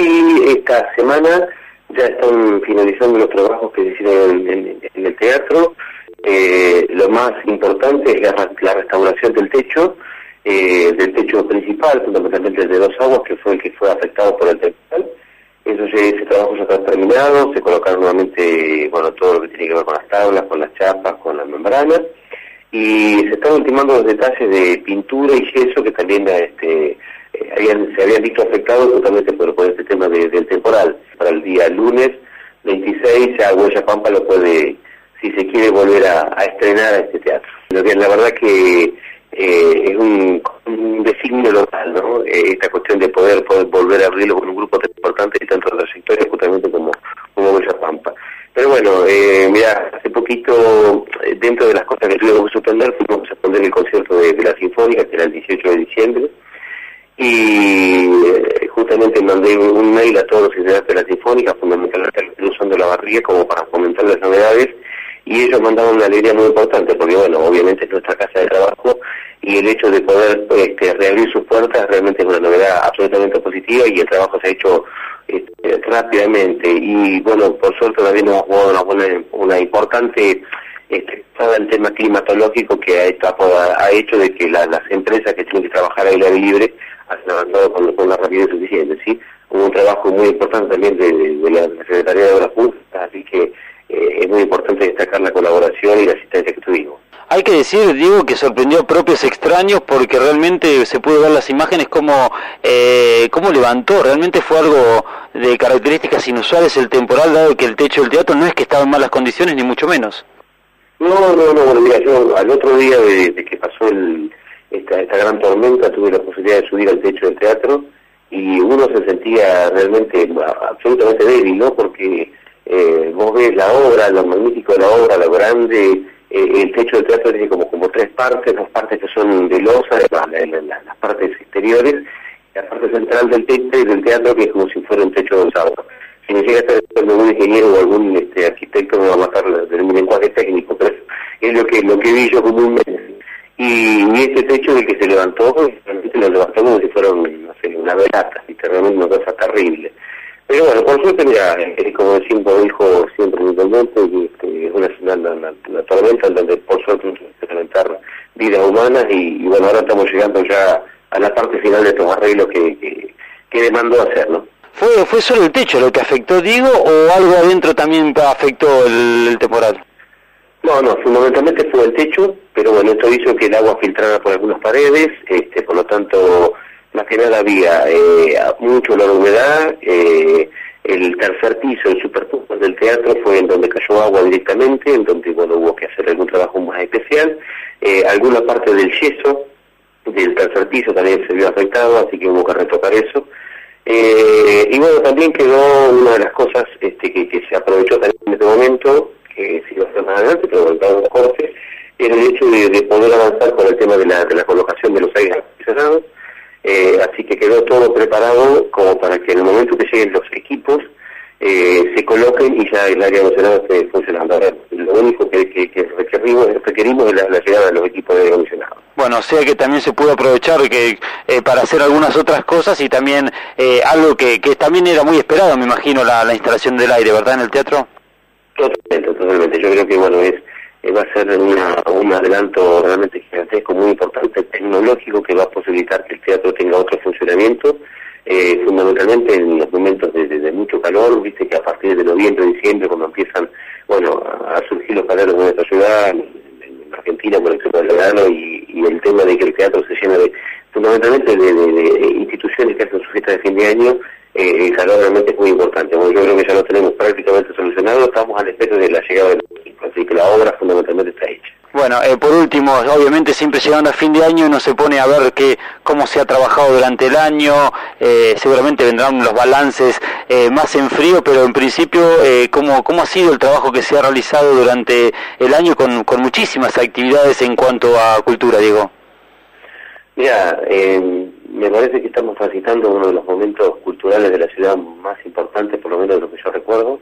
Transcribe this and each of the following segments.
sí, esta semana ya están finalizando los trabajos que se hicieron en, el teatro. Eh, lo más importante es la, restauración del techo, eh, del techo principal, fundamentalmente el de dos aguas, que fue el que fue afectado por el temporal. Eso ese trabajo ya está terminado, se colocaron nuevamente bueno, todo lo que tiene que ver con las tablas, con las chapas, con las membranas, y se están ultimando los detalles de pintura y yeso que también este, eh, se habían visto afectados justamente por, este tema del temporal. Para el día lunes 26 ya Huella Pampa lo puede, si se quiere, volver a, estrenar a este teatro. Lo que la verdad que eh, es un, designio local, ¿no? Eh, esta cuestión de poder, poder volver a abrirlo con un grupo tan importante y tanto trayectoria justamente como, como Huella Pampa. Pero bueno, eh, mira, hace poquito, dentro de las cosas que tuvimos que suspender, fuimos a suspender el concierto de, de la Sinfónica, que era el 18 de diciembre, y eh, justamente mandé un mail a todos los integrantes de la Sinfónica, fundamentalmente usando la barriga como para comentar las novedades, y ellos mandaban una alegría muy importante, porque bueno, obviamente es nuestra casa de trabajo, y el hecho de poder este, reabrir sus puertas realmente es una novedad absolutamente positiva, y el trabajo se ha hecho este, rápidamente, y bueno, por suerte también hemos jugado una, buena, una importante este, todo el tema climatológico que ha, ha hecho de que las empresas que tienen que trabajar al aire libre han avanzado con, con, la rapidez suficiente, ¿sí? Hubo un trabajo muy importante también de, la Secretaría de Obras Públicas, así que eh, es muy importante destacar la colaboración y la asistencia que tuvimos. Hay que decir, digo, que sorprendió a propios extraños porque realmente se pudo ver las imágenes como, eh, cómo levantó, realmente fue algo de características inusuales el temporal, dado que el techo del teatro no es que estaba en malas condiciones, ni mucho menos. No, no, no, bueno, mira, yo al otro día de que pasó el, esta, esta gran tormenta, tuve la posibilidad de subir al techo del teatro y uno se sentía realmente absolutamente débil, ¿no? Porque eh, vos ves la obra, lo magnífico de la obra, lo grande, eh, el techo del teatro tiene como, como tres partes, dos partes que son de losa, las partes exteriores, la parte central del techo y del teatro que es como si fuera un techo de sábado. Si me llega a ser algún ingeniero o algún este, arquitecto me va a matar del lenguaje técnico, pero es lo que, lo que vi yo comúnmente y, este techo de que se levantó, realmente lo levantó como si fuera no sé, una velata, y realmente una cosa terrible. Pero bueno, por suerte, mira, es como siempre dijo siempre mi intendente, que es una, una, una, tormenta en donde por suerte se implementar vidas humanas y, bueno, ahora estamos llegando ya a la parte final de estos arreglos que, que, que demandó hacer, ¿no? ¿Fue, ¿Fue solo el techo lo que afectó, digo, o algo adentro también afectó el, el temporal? No, no, fundamentalmente fue el techo, pero bueno, esto hizo que el agua filtrara por algunas paredes, este, por lo tanto, más que nada había eh, mucho olor humedad, eh, el tercer piso, el superpuesto del teatro fue en donde cayó agua directamente, en donde hubo que hacer algún trabajo más especial, eh, alguna parte del yeso del tercer piso también se vio afectado, así que hubo que retocar eso. Y bueno, también quedó una de las cosas este, que se aprovechó también en este momento, más adelante, pero volvamos cortes, era el hecho de, poder avanzar con el tema de la, de la colocación de los aires acondicionados, eh, así que quedó todo preparado como para que en el momento que lleguen los equipos eh, se coloquen y ya el área acondicionado esté funcionando. Ahora, lo único que, que, requerimos, requerimos es la, llegada de los equipos de acondicionado. Bueno, o sea que también se pudo aprovechar que eh, para hacer algunas otras cosas y también eh, algo que, también era muy esperado, me imagino, la instalación del aire, ¿verdad, en el teatro? Totalmente, totalmente. Yo creo que, bueno, es eh, va a ser un adelanto realmente gigantesco, muy importante, tecnológico, que va a posibilitar que el teatro tenga otro funcionamiento, eh, fundamentalmente en los momentos de, mucho calor, viste que a partir de noviembre, diciembre, cuando empiezan, bueno, a, surgir los calores en nuestra ciudad, en, Argentina por ejemplo, del verano, y, el tema de que el teatro se llena de, fundamentalmente de, instituciones que hacen su fiesta de fin de año, eh, realmente es muy importante. Bueno, yo creo que ya lo tenemos prácticamente solucionado, estamos al espero de la llegada del así que la obra fundamentalmente está hecha. Bueno, eh, por último, obviamente siempre llegando a fin de año uno se pone a ver qué, cómo se ha trabajado durante el año, eh, seguramente vendrán los balances eh, más en frío, pero en principio, ¿cómo, ¿cómo ha sido el trabajo que se ha realizado durante el año con, con muchísimas actividades en cuanto a cultura, Diego? Mira, me parece que estamos transitando uno de los momentos culturales de la ciudad más importantes, por lo menos de lo que yo recuerdo,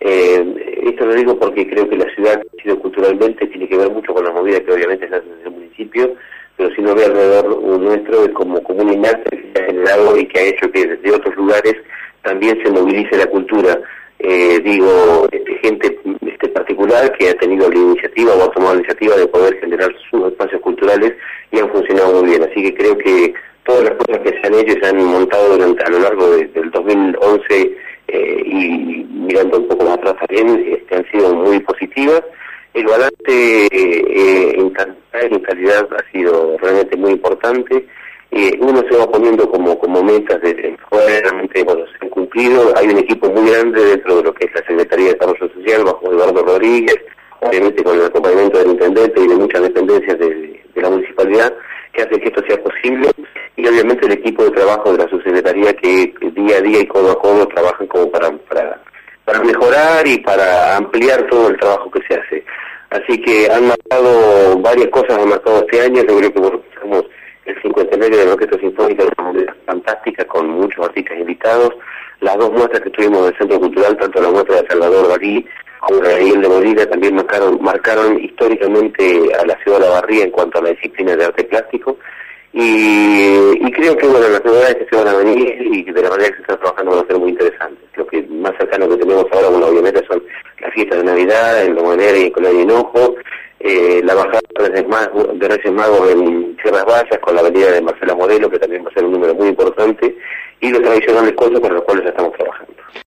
eh, esto lo digo porque creo que la ciudad ha sido culturalmente tiene que ver mucho con la movida que obviamente se desde el municipio, pero si no ve alrededor nuestro es como, como un enlace que se ha generado y que ha hecho que desde otros lugares también se movilice la cultura. Eh, digo, este, gente este particular que ha tenido la iniciativa o ha tomado la iniciativa de poder generar sus espacios culturales y han funcionado muy bien. Así que creo que todas las cosas que se han hecho y se han montado durante a lo largo del 2011 eh, y mirando un poco más atrás también, este, han sido muy positivas. El balance eh, en cantidad y en calidad ha sido realmente muy importante. Eh, uno se va poniendo como como metas de realmente bueno cumplido hay un equipo muy grande dentro de lo que es la Secretaría de Desarrollo Social bajo Eduardo Rodríguez obviamente con el acompañamiento del intendente y de muchas dependencias de, la municipalidad que hace que esto sea posible obviamente el equipo de trabajo de la subsecretaría que día a día y codo a codo trabajan como para, para, mejorar y para ampliar todo el trabajo que se hace. Así que han marcado varias cosas, han marcado este año, yo creo que el cincuentenario de la Orquesta Sinfónica de una manera fantástica, con muchos artistas invitados. Las dos muestras que tuvimos del Centro Cultural, tanto la muestra de Salvador Dalí como la de Miguel de Molina, también marcaron, marcaron históricamente a la ciudad de La Barría en cuanto a la disciplina de arte plástico. Y, creo que bueno las novedades que se van a venir y de la manera que se está trabajando van a ser muy interesantes. Lo que más cercano que tenemos ahora, bueno, obviamente son las fiestas de Navidad, en Manera y en Colonia Hinojo, eh, la bajada de Reyes, Magos, de en Sierras Vallas con la avenida de Marcela Modelo, que también va a ser un número muy importante, y los tradicionales cosas con los cuales estamos trabajando.